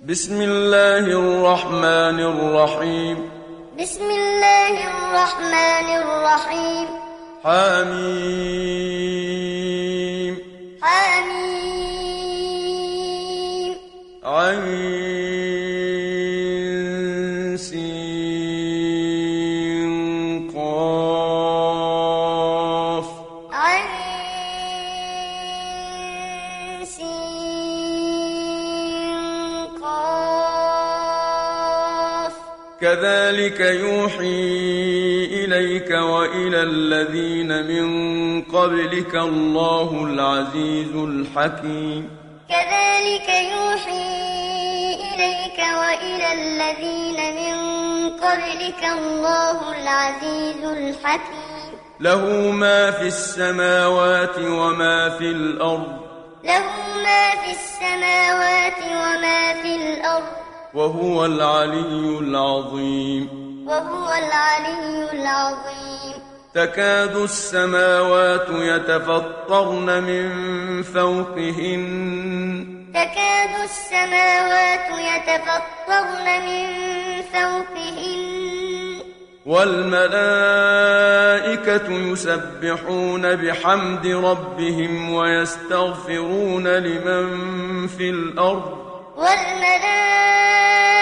بسم الله الرحمن الرحيم بسم الله الرحمن الرحيم حميم الذين من قبلك الله العزيز الحكيم. كذلك يوحي إليك وإلى الذين من قبلك الله العزيز الحكيم. له ما في السماوات وما في الأرض. له ما في السماوات وما في الأرض. وهو العلي العظيم. وهو العلي العظيم. تكاد السماوات يتفطرن من فوقهن. تكاد السماوات يتفطرن من فوقهن. والملائكة يسبحون بحمد ربهم ويستغفرون لمن في الأرض. والملائكة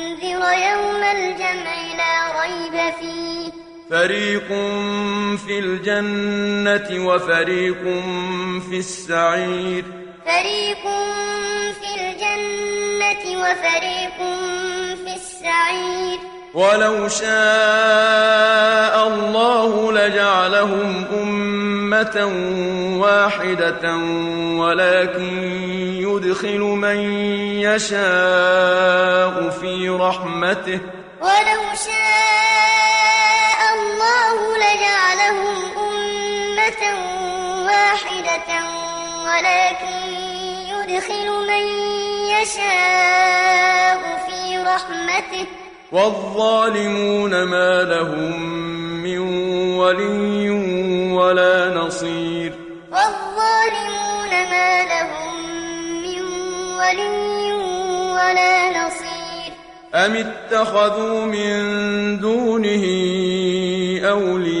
يوم الجمع لا ريب فيه. فريق في الجنة وفريق في السعير. فريق في الجنة وفريق في السعير. ولو شاء الله لجعلهم أمة واحدة ولكن يدخل من يشاء في رحمته. ولو شاء الله لجعلهم أمة واحدة ولكن يدخل من يشاء في رحمته. والظالمون ما لهم من ولي ولا نصير. والظالمون ما لهم من ولي ولا نصير. أم اتخذوا من دونه أولياء؟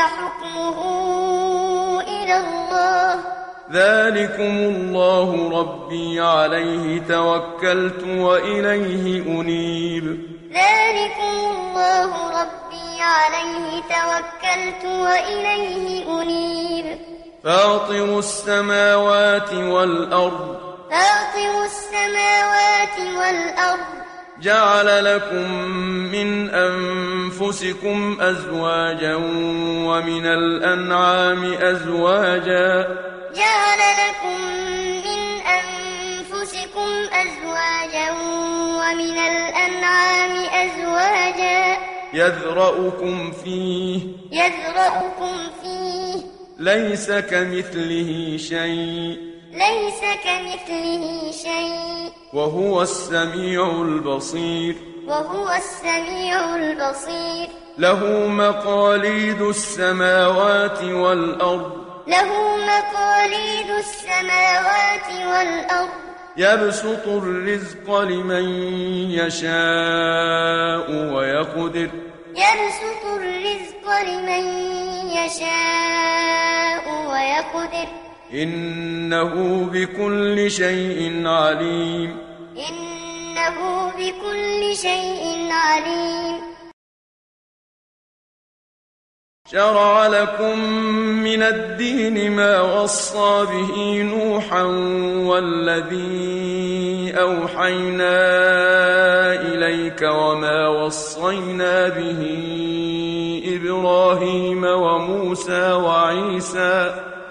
فحكمه إلى الله. ذلكم الله ربي عليه توكلت وإليه أنيب. ذلكم الله ربي عليه توكلت وإليه أنيب. فاطر السماوات والأرض. فاطر السماوات والأرض. جعل لكم من أنفسكم أزواجا ومن الأنعام أزواجا. جعل لكم من أنفسكم أزواجا ومن الأنعام أزواجا. يذرأكم فيه. يذرأكم فيه. ليس كمثله شيء. ليس كمثله شيء. وهو السميع البصير. وهو السميع البصير. له مقاليد السماوات والأرض. له مقاليد السماوات والأرض. يبسط الرزق لمن يشاء ويقدر. يبسط الرزق لمن يشاء ويقدر. إنه بكل شيء عليم. إنه بكل شيء عليم. شرع لكم من الدين ما وصى به نوحا والذي أوحينا إليك وما وصينا به إبراهيم وموسى وعيسى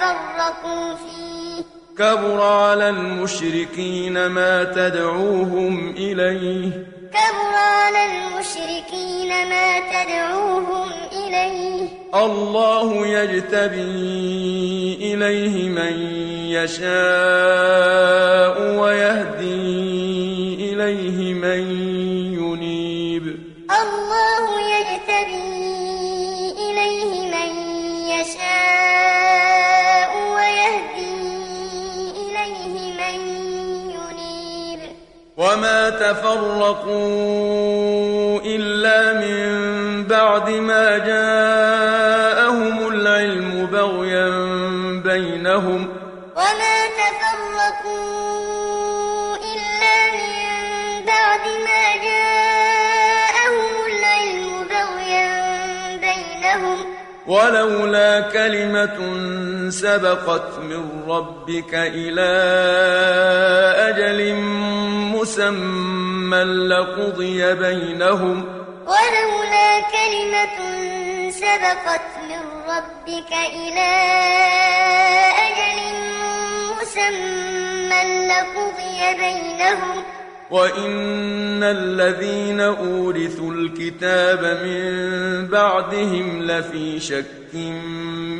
تتفرقوا فيه. كبر على المشركين ما تدعوهم إليه. كبر على المشركين ما تدعوهم إليه. الله يجتبي إليه من يشاء ويهدي إليه من ينيب. الله يجتبي وما تفرقوا إلا من بعد ما جاءهم العلم بغيا بينهم ولولا كلمة سبقت من ربك إلى أجل مسمى لقضي بينهم. ولولا كلمة سبقت من ربك إلى أجل مسمى لقضي بينهم. وإن الذين أورثوا الكتاب من بعدهم لفي شك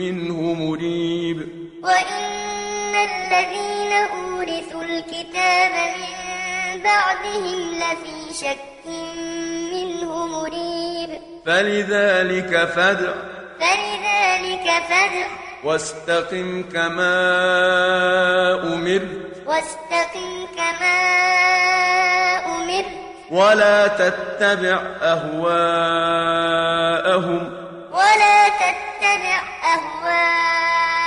منه مريب وإن الذين أورثوا الكتاب من بعدهم لفي شك منه مريب فلذلك فادع فلذلك فادع واستقم كما أمرت واستقم كما أمرت ولا تتبع أهواءهم. ولا تتبع أهواءهم.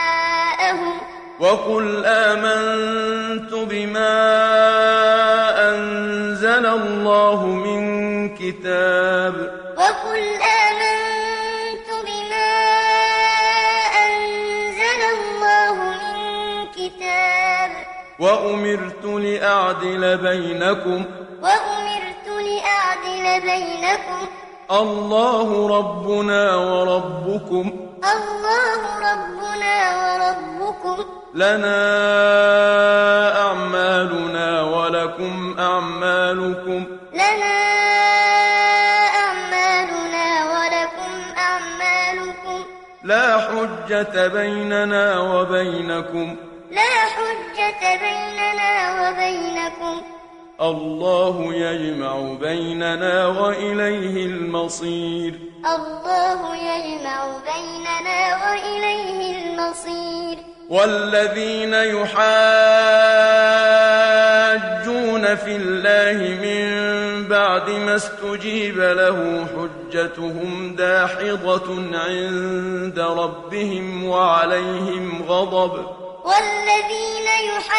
وقل آمنت بما أنزل الله من كتاب. وقل وأمرت لأعدل بينكم. وأمرت لأعدل بينكم. الله ربنا وربكم. الله ربنا وربكم. لنا أعمالنا ولكم أعمالكم. لنا أعمالنا ولكم أعمالكم. لا حجة بيننا وبينكم. بيننا وبينكم. الله يجمع بيننا وإليه المصير. الله يجمع بيننا وإليه المصير. والذين يحاجون في الله من بعد ما استجيب له حجتهم داحضة عند ربهم وعليهم غضب. والذين يحاجون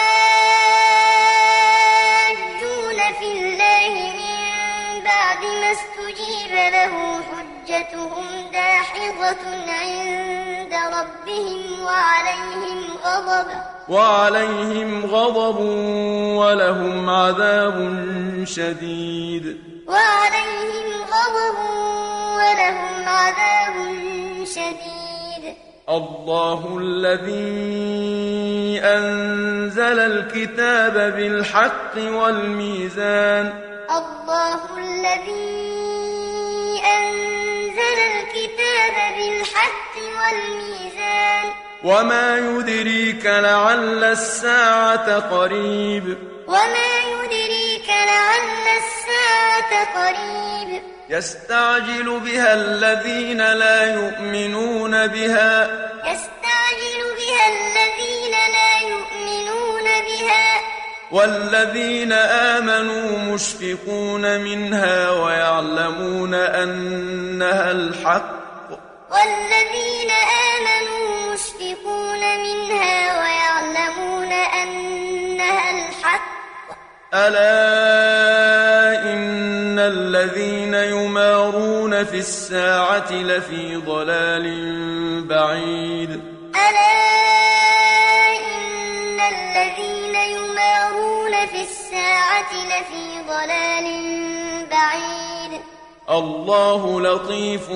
في الله من بعد ما استجيب له حجتهم داحضة عند ربهم وعليهم غضب. وعليهم غضب ولهم عذاب شديد. وعليهم غضب ولهم عذاب شديد. الله الذي أنزل الكتاب بالحق والميزان. الله الذي أنزل الكتاب بالحق والميزان. وما يدريك لعل الساعة قريب. وما يدريك لعل الساعة قريب. يستعجل بها الذين لا يؤمنون بها. يستعجل بها الذين لا يؤمنون بها. والذين آمنوا مشفقون منها ويعلمون أنها الحق. والذين آمنوا مشفقون منها ويعلمون أنها الحق. ألا الذين يمارون في الساعة لفي ضلال بعيد. ألا إن الذين يمارون في الساعة لفي ضلال بعيد. الله لطيف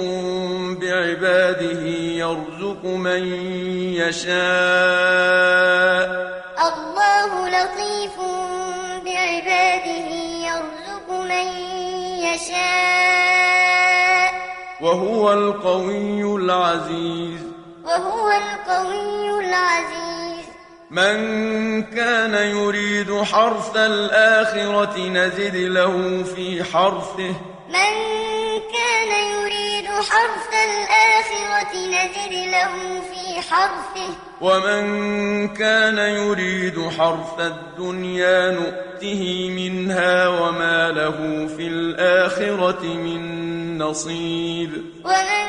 بعباده يرزق من يشاء. الله لطيف بعباده يرزق من يشاء وهو القوي العزيز. وهو القوي العزيز. من كان يريد حرث الآخرة نزد له في حرثه. من كان يريد حرث الآخرة نزد له في حرثه ومن كان يريد حرث الدنيا نؤته منها وما له في الآخرة من نصيب. ومن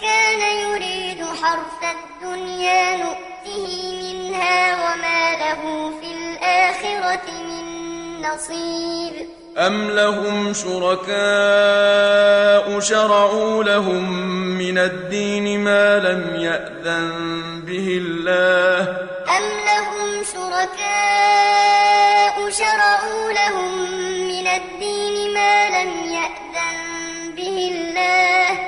كان يريد حرث الدنيا نؤته منها وما له في الآخرة من نصيب. أم لهم شركاء شرعوا لهم من الدين ما لم يأذن به الله أم لهم شركاء شرعوا لهم من الدين ما لم يأذن به الله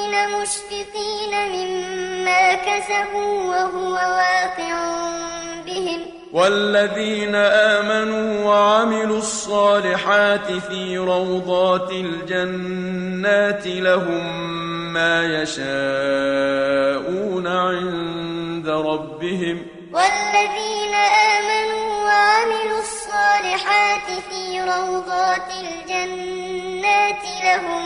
مشفقين مما كسبوا وهو واقع بهم. والذين آمنوا وعملوا الصالحات في روضات الجنات لهم ما يشاءون عند ربهم. والذين آمنوا وعملوا الصالحات في روضات الجنات لهم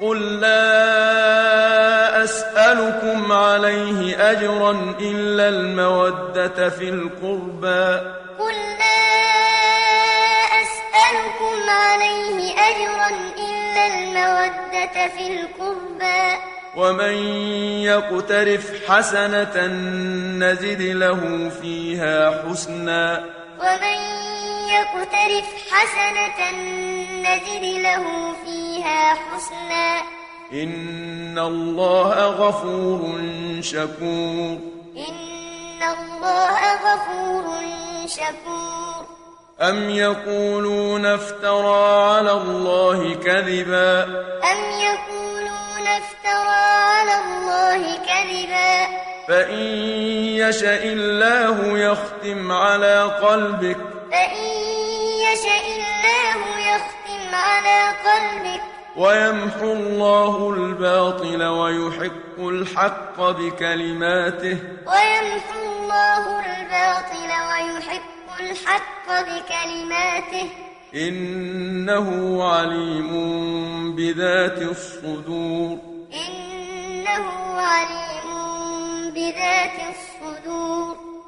قل لا أسألكم عليه أجرا إلا المودة في القربى. قل لا أسألكم عليه أجرا إلا المودة في القربى. ومن يقترف حسنة نزد له فيها حسنا. ومن يقترف حسنة نزد له فيها حسنا. إن الله غفور شكور. إن الله غفور شكور. أم يقولون افترى على الله كذبا؟ أم يقولون افترى على الله كذبا. فإن يشأ الله يختم على قلبك. فإن قلبك ويمحو الله الباطل ويحق الحق بكلماته. ويمحو الله الباطل ويحق الحق بكلماته. إنه عليم بذات الصدور. إنه عليم بذات الصدور.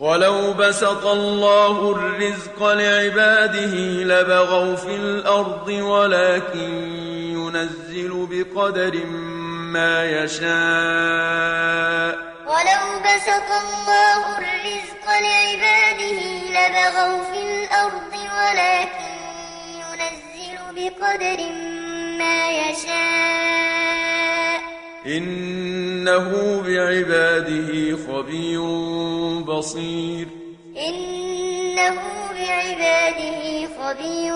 ولو بسط الله الرزق لعباده لبغوا في الأرض ولكن ينزل بقدر ما يشاء. ولو بسط الله الرزق لعباده لبغوا في الأرض ولكن ينزل بقدر ما يشاء. إنه بعباده خبير بصير. إنه بعباده خبير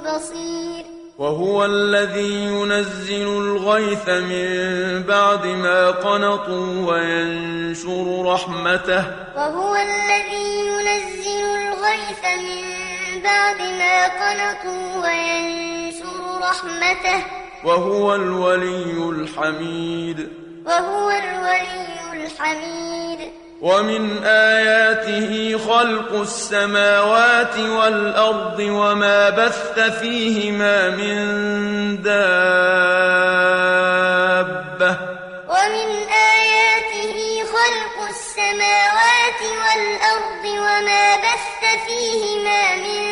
بصير. وهو الذي ينزل الغيث من بعد ما قنطوا وينشر رحمته. وهو الذي ينزل الغيث من بعد ما قنطوا وينشر رحمته. وهو الولي الحميد. وهو الولي الحميد. ومن آياته خلق السماوات والأرض وما بث فيهما من دابة. ومن آياته خلق السماوات والأرض وما بث فيهما من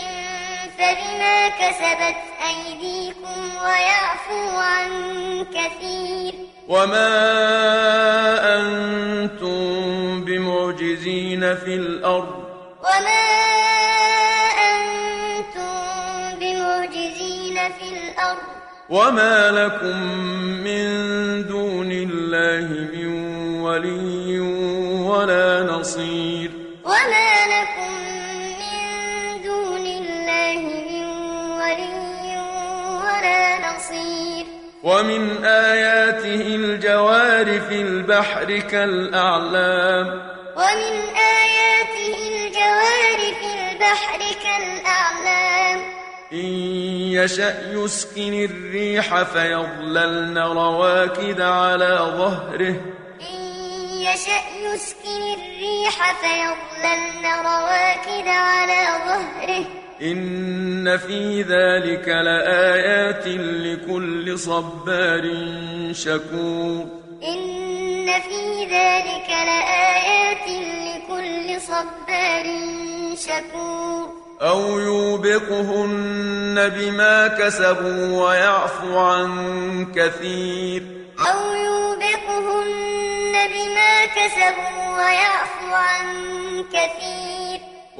فبما كسبت أيديكم ويعفو عن كثير. وما أنتم بمعجزين في الأرض. وما أنتم بمعجزين في الأرض. وما لكم من دون الله من ولي ولا نصير. ومن آياته الجوار في البحر كالأعلام. ومن آياته الجوار في البحر كالأعلام. إن يشأ يسكن الريح فيظللن رواكد على ظهره. إن يشأ يسكن الريح فيظللن رواكد على ظهره. إن في ذلك لآيات لكل صبار شكور إن في ذلك لآيات لكل صبار شكور أو يوبقهن بما كسبوا ويعفو عن كثير أو يوبقهن بما كسبوا ويعفو عن كثير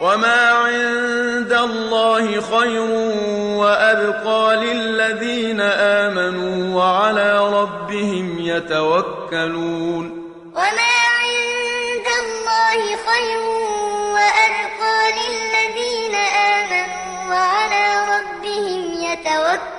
وما عند الله خير وأبقى للذين آمنوا وعلى ربهم يتوكلون وما عند الله خير وأبقى للذين آمنوا وعلى ربهم يتوكلون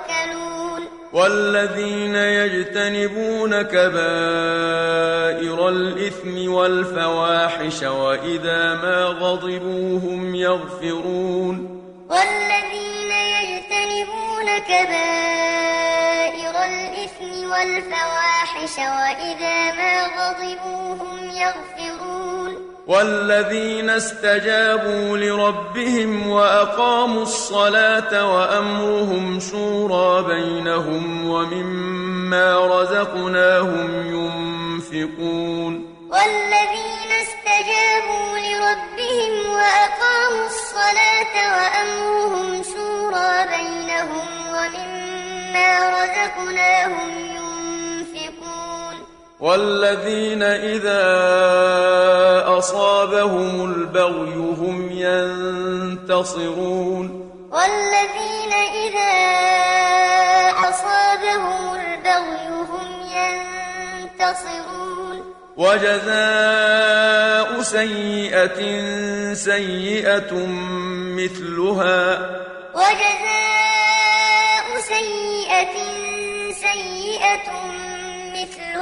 والذين يجتنبون كبائر الإثم والفواحش وإذا ما غضبوا هم يغفرون والذين يجتنبون كبائر الإثم والفواحش وإذا ما غضبوا هم يغفرون والذين استجابوا لربهم وأقاموا الصلاة وأمرهم شورى بينهم ومما رزقناهم ينفقون والذين استجابوا لربهم وأقاموا الصلاة وأمرهم شورى بينهم ومما رزقناهم ينفقون والذين إذا أصابهم البغي هم ينتصرون. والذين إذا أصابهم البغي هم ينتصرون. وجزاء سيئة سيئة مثلها. وجزاء سيئة سيئة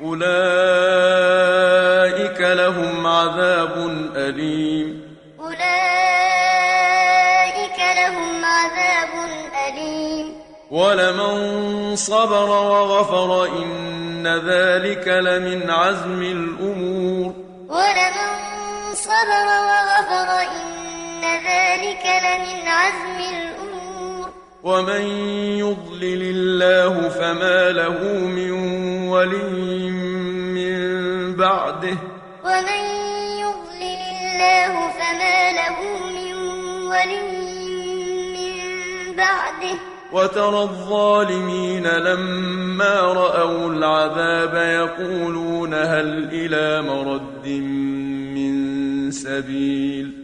أولئك لهم عذاب أليم. أولئك لهم عذاب أليم. ولمن صبر وغفر إن ذلك لمن عزم الأمور. ولمن صبر وغفر إن ذلك لمن عزم الأمور. ومن يضلل الله فما له من ولي من بعده ومن يضلل الله فما له من ولي من بعده وترى الظالمين لما رأوا العذاب يقولون هل إلى مرد من سبيل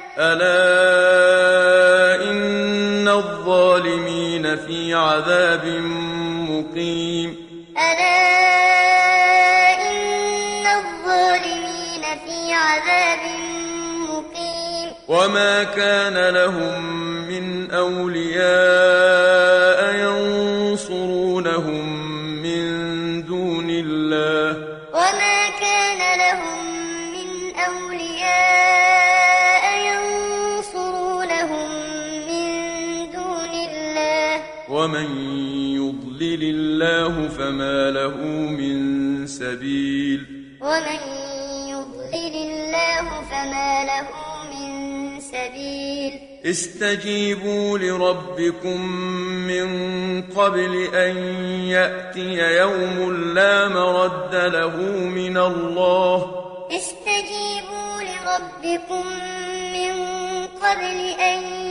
ألا إن الظالمين في عذاب مقيم ألا إن الظالمين في عذاب مقيم وما كان لهم من أولياء ينصرونهم يضلل الله فما له من سبيل. ومن يضلل الله فما له من سبيل. استجيبوا لربكم من قبل أن يأتي يوم لا مرد له من الله. استجيبوا لربكم من قبل أن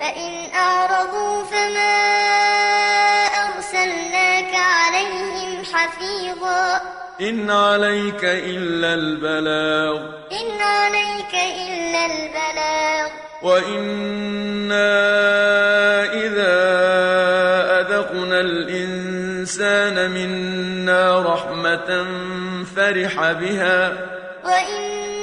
فإن أعرضوا فما أرسلناك عليهم حفيظا. إن عليك إلا البلاغ. إن عليك إلا البلاغ. وإنا إذا أذقنا الإنسان منا رحمة فرح بها. وإنا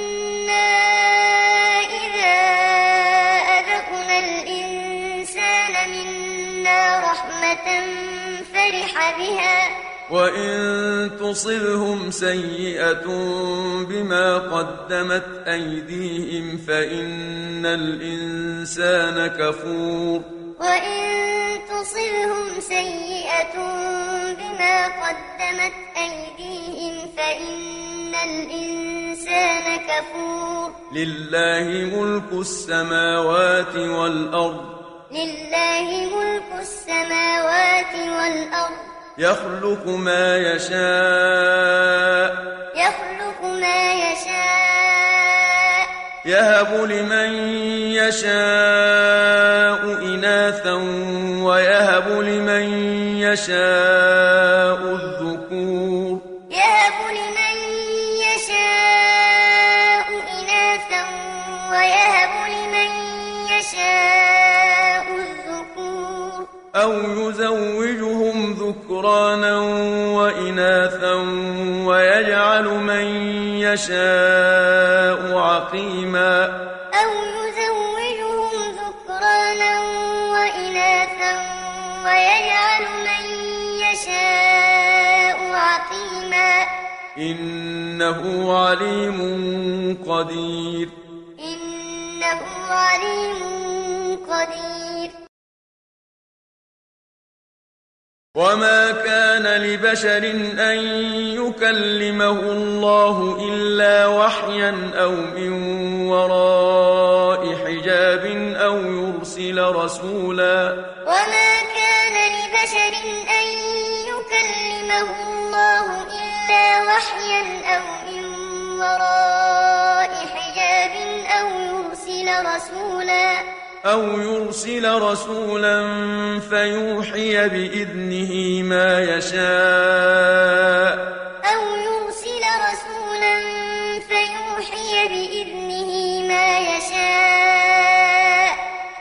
فرح بها وإن تصبهم سيئة بما قدمت أيديهم فإن الإنسان كفور. وإن تصبهم سيئة بما قدمت أيديهم فإن الإنسان كفور. لله ملك السماوات والأرض. لله ملك السماوات والأرض. يخلق ما يشاء. يخلق ما يشاء. يهب لمن يشاء إناثا ويهب لمن يشاء الذكور ذكرانا وإناثا ويجعل من يشاء عقيما أو يزوجهم ذكرانا وإناثا ويجعل من يشاء عقيما إنه عليم قدير إنه عليم وما كان لبشر أن يكلمه الله إلا وحيا أو من وراء حجاب أو يرسل رسولا وما كان لبشر أن يكلمه الله إلا وحيا أو من وراء حجاب أو يرسل رسولا أو يرسل رسولا فيوحي بإذنه ما يشاء. أو يرسل رسولا فيوحي بإذنه ما يشاء.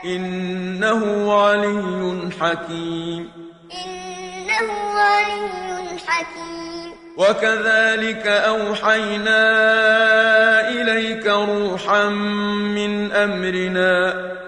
إنه علي حكيم. إنه علي حكيم. وكذلك أوحينا إليك روحا من أمرنا.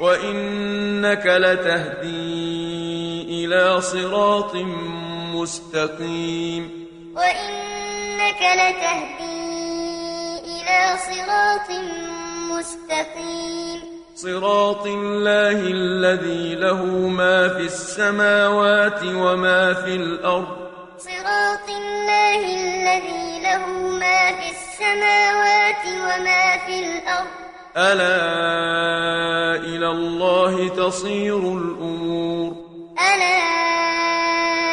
وإنك لتهدي إلى صراط مستقيم وإنك لتهدي إلى صراط مستقيم صراط الله الذي له ما في السماوات وما في الأرض صراط الله الذي له ما في السماوات وما في الأرض ألا إلى الله تصير الأمور؟ ألا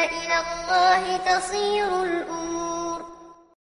إلى الله تصير الأمور؟